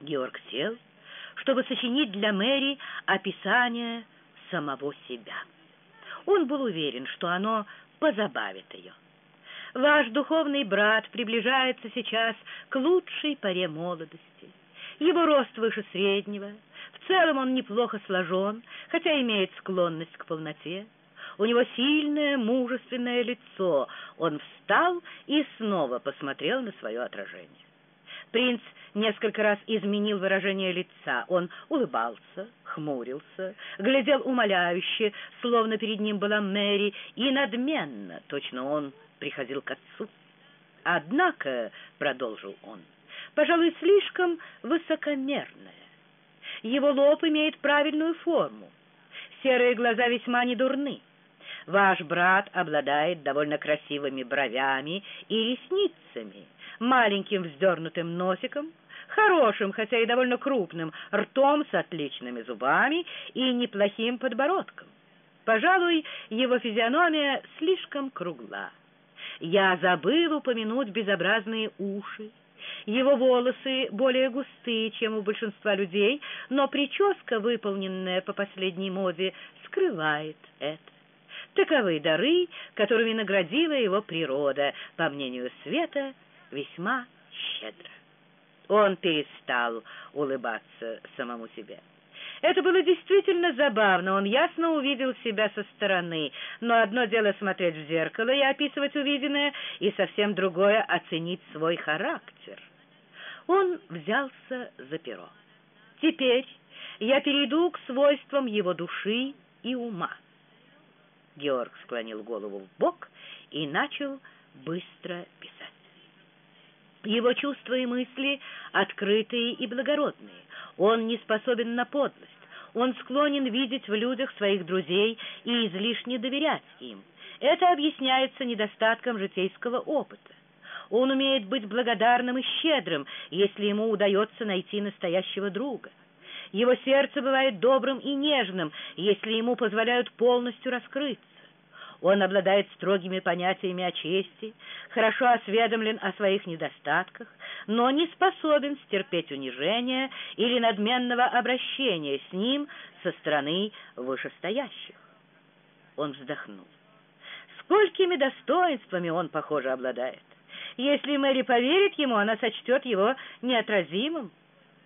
Георг сел, чтобы сочинить для Мэри описание самого себя. Он был уверен, что оно позабавит ее. Ваш духовный брат приближается сейчас к лучшей поре молодости. Его рост выше среднего, в целом он неплохо сложен, хотя имеет склонность к полноте. У него сильное, мужественное лицо. Он встал и снова посмотрел на свое отражение. Принц несколько раз изменил выражение лица. Он улыбался, хмурился, глядел умоляюще, словно перед ним была Мэри, и надменно, точно он приходил к отцу. Однако, — продолжил он, — пожалуй, слишком высокомерное. Его лоб имеет правильную форму. Серые глаза весьма недурны. Ваш брат обладает довольно красивыми бровями и ресницами, маленьким вздернутым носиком, хорошим, хотя и довольно крупным, ртом с отличными зубами и неплохим подбородком. Пожалуй, его физиономия слишком кругла. Я забыл упомянуть безобразные уши. Его волосы более густые, чем у большинства людей, но прическа, выполненная по последней моде, скрывает это. Таковы дары, которыми наградила его природа, по мнению Света, весьма щедро. Он перестал улыбаться самому себе. Это было действительно забавно, он ясно увидел себя со стороны, но одно дело смотреть в зеркало и описывать увиденное, и совсем другое — оценить свой характер. Он взялся за перо. Теперь я перейду к свойствам его души и ума. Георг склонил голову в бок и начал быстро писать. Его чувства и мысли открытые и благородные. Он не способен на подлость. Он склонен видеть в людях своих друзей и излишне доверять им. Это объясняется недостатком житейского опыта. Он умеет быть благодарным и щедрым, если ему удается найти настоящего друга. Его сердце бывает добрым и нежным, если ему позволяют полностью раскрыться. Он обладает строгими понятиями о чести, хорошо осведомлен о своих недостатках, но не способен стерпеть унижения или надменного обращения с ним со стороны вышестоящих. Он вздохнул. Сколькими достоинствами он, похоже, обладает. Если Мэри поверит ему, она сочтет его неотразимым.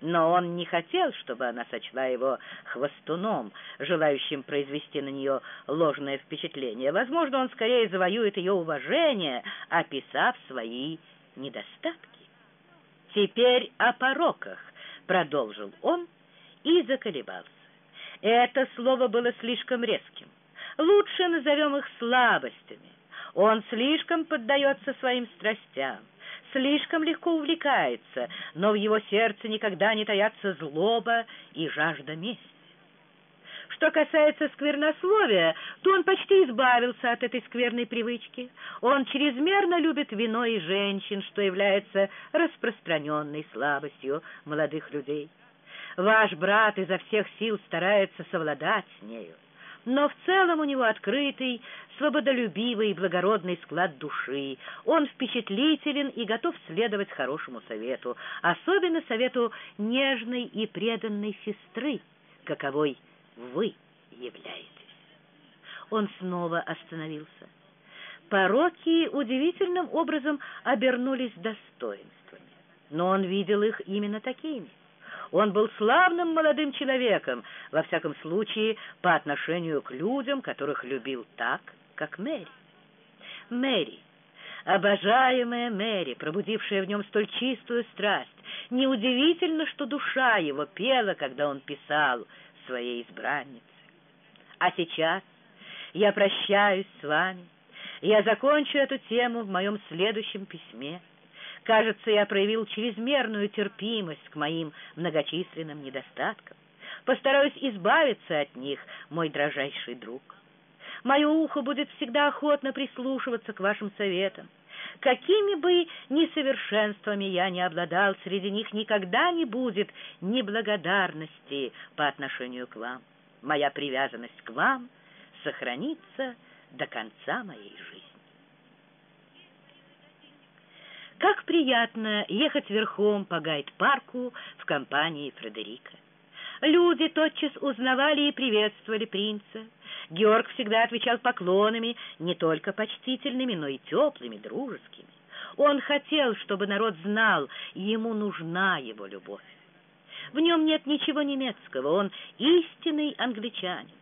Но он не хотел, чтобы она сочла его хвостуном, желающим произвести на нее ложное впечатление. Возможно, он скорее завоюет ее уважение, описав свои недостатки. «Теперь о пороках», — продолжил он и заколебался. Это слово было слишком резким. Лучше назовем их слабостями. Он слишком поддается своим страстям слишком легко увлекается, но в его сердце никогда не таятся злоба и жажда мести. Что касается сквернословия, то он почти избавился от этой скверной привычки. Он чрезмерно любит вино и женщин, что является распространенной слабостью молодых людей. Ваш брат изо всех сил старается совладать с нею но в целом у него открытый, свободолюбивый и благородный склад души. Он впечатлителен и готов следовать хорошему совету, особенно совету нежной и преданной сестры, каковой вы являетесь. Он снова остановился. Пороки удивительным образом обернулись достоинствами, но он видел их именно такими. Он был славным молодым человеком, во всяком случае, по отношению к людям, которых любил так, как Мэри. Мэри, обожаемая Мэри, пробудившая в нем столь чистую страсть, неудивительно, что душа его пела, когда он писал своей избраннице. А сейчас я прощаюсь с вами, я закончу эту тему в моем следующем письме. Кажется, я проявил чрезмерную терпимость к моим многочисленным недостаткам. Постараюсь избавиться от них, мой дрожайший друг. Мое ухо будет всегда охотно прислушиваться к вашим советам. Какими бы несовершенствами я ни обладал, среди них никогда не будет неблагодарности по отношению к вам. Моя привязанность к вам сохранится до конца моей жизни. Как приятно ехать верхом по гайд-парку в компании Фредерика. Люди тотчас узнавали и приветствовали принца. Георг всегда отвечал поклонами, не только почтительными, но и теплыми, дружескими. Он хотел, чтобы народ знал, ему нужна его любовь. В нем нет ничего немецкого, он истинный англичанин.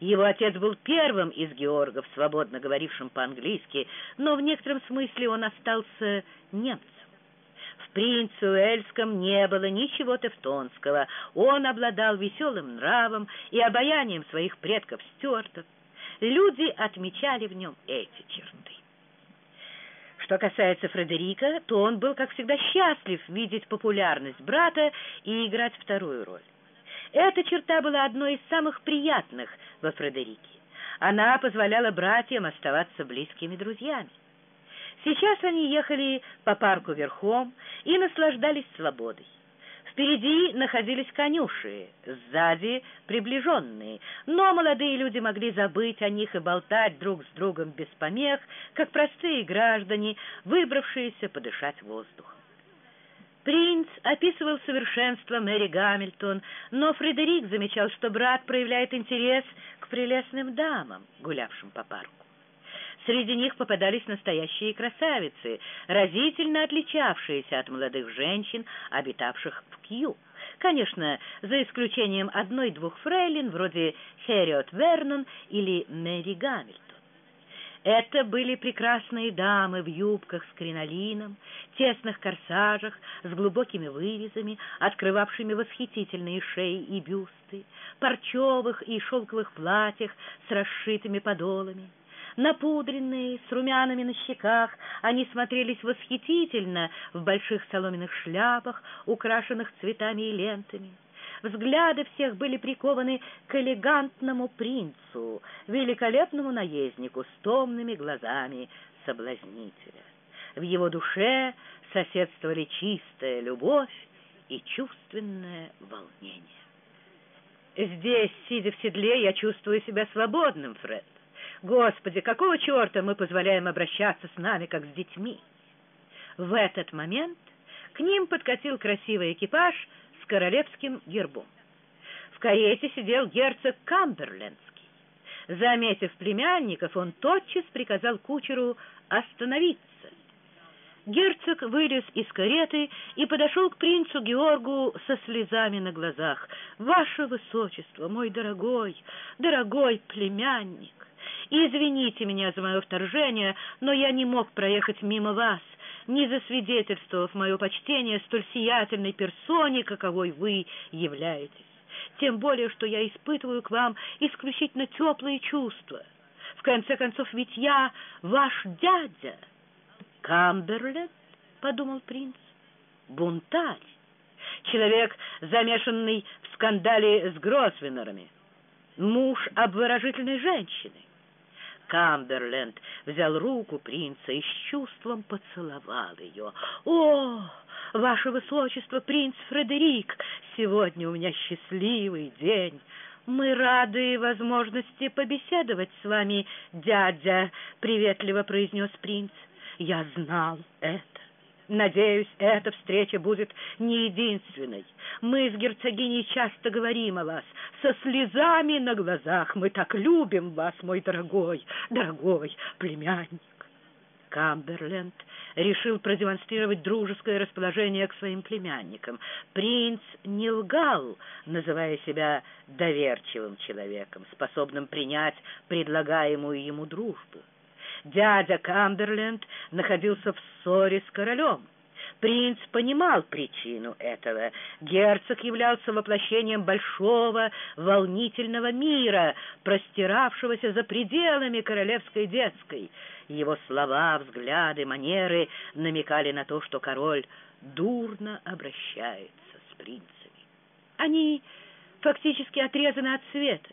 Его отец был первым из Георгов, свободно говорившим по-английски, но в некотором смысле он остался немцем. В принце Уэльском не было ничего тевтонского. Он обладал веселым нравом и обаянием своих предков стюартов. Люди отмечали в нем эти черты. Что касается Фредерика, то он был, как всегда, счастлив видеть популярность брата и играть вторую роль. Эта черта была одной из самых приятных во Фредерике. Она позволяла братьям оставаться близкими друзьями. Сейчас они ехали по парку верхом и наслаждались свободой. Впереди находились конюши, сзади приближенные, но молодые люди могли забыть о них и болтать друг с другом без помех, как простые граждане, выбравшиеся подышать воздухом. Принц описывал совершенство Мэри Гамильтон, но Фредерик замечал, что брат проявляет интерес к прелестным дамам, гулявшим по парку. Среди них попадались настоящие красавицы, разительно отличавшиеся от молодых женщин, обитавших в Кью. Конечно, за исключением одной-двух фрейлин, вроде Хериот Вернон или Мэри Гамильтон. Это были прекрасные дамы в юбках с кринолином, тесных корсажах с глубокими вырезами, открывавшими восхитительные шеи и бюсты, парчевых и шелковых платьях с расшитыми подолами. Напудренные, с румянами на щеках, они смотрелись восхитительно в больших соломенных шляпах, украшенных цветами и лентами. Взгляды всех были прикованы к элегантному принцу, великолепному наезднику с томными глазами соблазнителя. В его душе соседствовали чистая любовь и чувственное волнение. «Здесь, сидя в седле, я чувствую себя свободным, Фред. Господи, какого черта мы позволяем обращаться с нами, как с детьми? В этот момент к ним подкатил красивый экипаж королевским гербом. В карете сидел герцог Камберлендский. Заметив племянников, он тотчас приказал кучеру остановиться. Герцог вылез из кареты и подошел к принцу Георгу со слезами на глазах. «Ваше Высочество, мой дорогой, дорогой племянник, извините меня за мое вторжение, но я не мог проехать мимо вас, не засвидетельствовав мое почтение столь сиятельной персоне, каковой вы являетесь. Тем более, что я испытываю к вам исключительно теплые чувства. В конце концов, ведь я ваш дядя». Камберленд, — подумал принц, — бунтарь, человек, замешанный в скандале с Гросвеннерами, муж обворожительной женщины. Камберленд взял руку принца и с чувством поцеловал ее. «О, ваше высочество, принц Фредерик, сегодня у меня счастливый день!» «Мы рады возможности побеседовать с вами, дядя», — приветливо произнес принц. Я знал это. Надеюсь, эта встреча будет не единственной. Мы с герцогиней часто говорим о вас, со слезами на глазах. Мы так любим вас, мой дорогой, дорогой племянник. Камберленд решил продемонстрировать дружеское расположение к своим племянникам. Принц не лгал, называя себя доверчивым человеком, способным принять предлагаемую ему дружбу. Дядя Камберленд находился в ссоре с королем. Принц понимал причину этого. Герцог являлся воплощением большого волнительного мира, простиравшегося за пределами королевской детской. Его слова, взгляды, манеры намекали на то, что король дурно обращается с принцами. Они фактически отрезаны от света.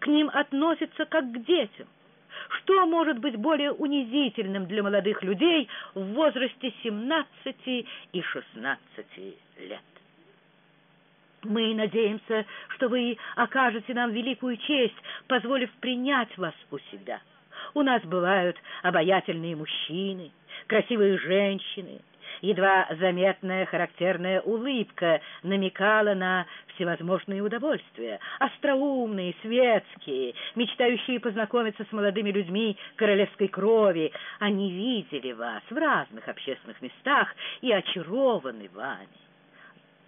К ним относятся как к детям. Что может быть более унизительным для молодых людей в возрасте 17 и 16 лет? Мы надеемся, что вы окажете нам великую честь, позволив принять вас у себя. У нас бывают обаятельные мужчины, красивые женщины, Едва заметная характерная улыбка намекала на всевозможные удовольствия, остроумные, светские, мечтающие познакомиться с молодыми людьми королевской крови. Они видели вас в разных общественных местах и очарованы вами.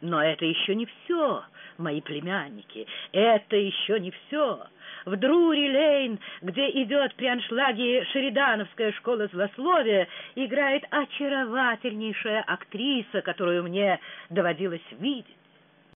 Но это еще не все, мои племянники, это еще не все. В Друри-Лейн, где идет при аншлаге Шеридановская школа злословия, играет очаровательнейшая актриса, которую мне доводилось видеть.